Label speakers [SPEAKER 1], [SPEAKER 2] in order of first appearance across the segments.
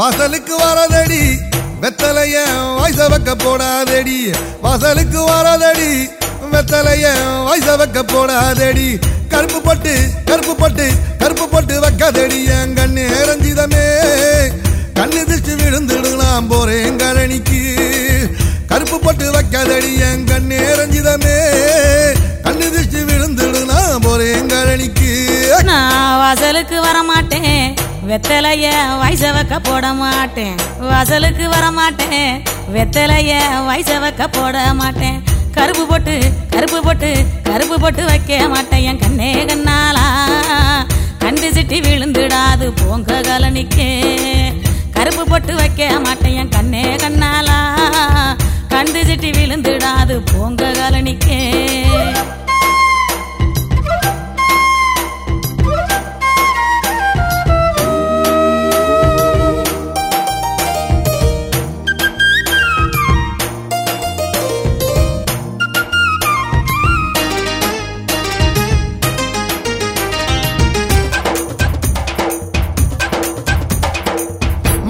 [SPEAKER 1] வாசலுக்கு வரதடி வெத்தலைய வயச வைக்க போடாதடி. வாசலுக்கு வரதடி வெத்தலைய வயச வைக்க போடாதடி. கருப்பு பட்டு கருப்பு பட்டு கருப்பு பட்டு வைக்காதடி என் கண்ணு ரஞ்சிதமே கண்ணு திச்சு விழுந்துடலாம் போறேன் கரணிக்கு கருப்பு பட்டு வைக்காதடி என் கண்ணு இறஞ்சிதமே கண்ணு திச்சு விழுந்துடலாம் போறேன் கரணிக்கு
[SPEAKER 2] நான் வாசலுக்கு வர மாட்டேன் வெத்தலைய வயச வைக்க போட மாட்டேன். வாசலுக்கு வர மாட்டேன் வெத்தலைய வயச வைக்க போட மாட்டேன். கருப்பு போட்டு கருப்பு போட்டு கருப்பு போட்டு வைக்க மாட்டேன். என் கண்ணே கண்ணாலா. கண்டு சிட்டி விழுந்துடாது போங்க கலனிக்கே கருப்பு போட்டு வைக்க மாட்டேன். என் கண்ணே கண்ணாலா. கண்டு சிட்டி விழுந்துடாது போங்க கலனிக்கே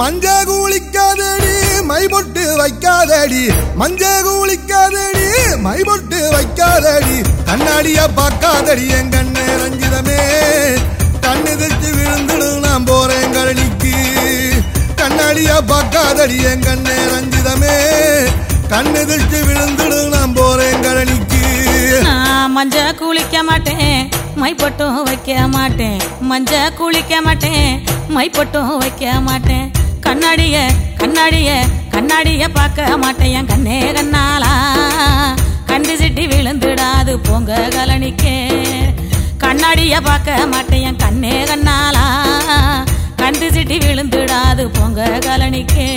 [SPEAKER 1] மஞ்ச கூலிக்காதடி மைபொட்டு வைக்காதடி. மஞ்ச கூலிக்காதடி மைபொட்டு வைக்காதடி. கண்ணாடிய பார்க்காதடி என் கண்ணு ரஞ்சிதமே. கண்ணு திட்டு விழுந்துடும் நான் போறேன் கழனிக்கு. கண்ணாடிய பார்க்காதடி என் கண்ணு ரஞ்சிதமே. கண்ணு திட்டு விழுந்துடும் நான் போறேன் கழனிக்கு.
[SPEAKER 2] நான் மஞ்ச குளிக்க மாட்டேன் மை பொட்டும் வைக்க மாட்டேன். மஞ்ச குளிக்க மாட்டேன் மை பொட்டும் வைக்க மாட்டேன். கண்ணாடிய கண்ணாடிய கண்ணாடிய பார்க்க மாட்டேன் என் கண்ணே கண்ணாலா. கண்டு சிட்டி விழுந்துடாது போங்க கலனிக்கே கண்ணாடிய பார்க்க மாட்டேன் கண்ணே கண்ணாலா. கண்டு சிட்டி விழுந்துடாது போங்க கலனிக்கே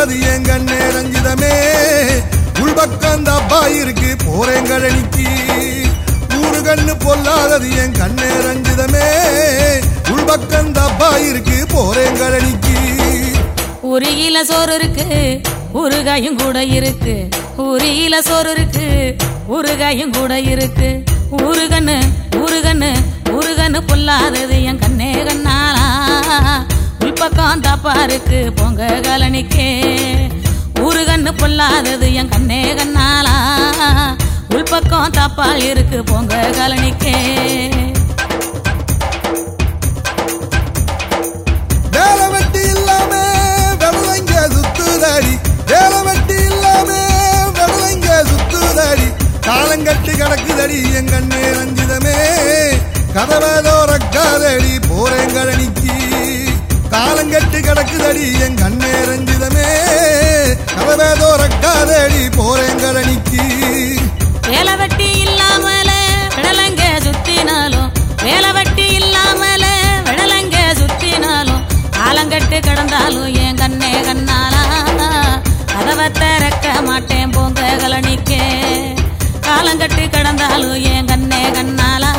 [SPEAKER 1] பொல்லாதது என் நேரஞ்சிதமே. உள்பக்கம் தப்பா இருக்கு போறேன் கழனிக்கு. ஊரு கண்ணு பொல்லாதது என் கண்ணு ரஞ்சிதமே உள்பக்கம் தப்பா இருக்கு போறேன் கழனிக்கு.
[SPEAKER 2] உருகில சோறு இருக்கு ஊறுகாயும் கூட இருக்கு. உருகில சோறு இருக்கு ஊறுகாயும் கூட இருக்கு. ஊறுகண்ணு ஊறுகண்ணு ஊறுகண்ணு பொல்லாதது என் கண்ணே கண்ணா. பக்கம் தாப்பா இருக்கு பொங்க கலனிக்கே ஊரு கண்ணு பொல்லாதது என் கண்ணே கண்ணாலா. உள்பக்கம் தாப்பால் இருக்கு பொங்க கலனிக்கே
[SPEAKER 1] காலங்கட்டி கிடக்குதடி எங்கண்ணே ரஞ்சிதமே. கதவை தோறக்காதடி போறேங்கழனிக்கு காலங்கட்டு கிடக்குதடி என் கண்ணே ரஞ்சிதமே. கவவேதோ ரக்காதடி போறேங்கரணிக்கு.
[SPEAKER 2] வேலை வட்டி இல்லாமல விடலங்க சுத்தினாலும் வேலை வட்டி இல்லாமல விடலங்க சுத்தினாலும் காலங்கட்டு கடந்தாலும் என் கண்ணே கண்ணாலா. கதவை திறக்க மாட்டேன் போங்க கலனிக்கே காலங்கட்டு கடந்தாலும் என் கண்ணே கண்ணாலா.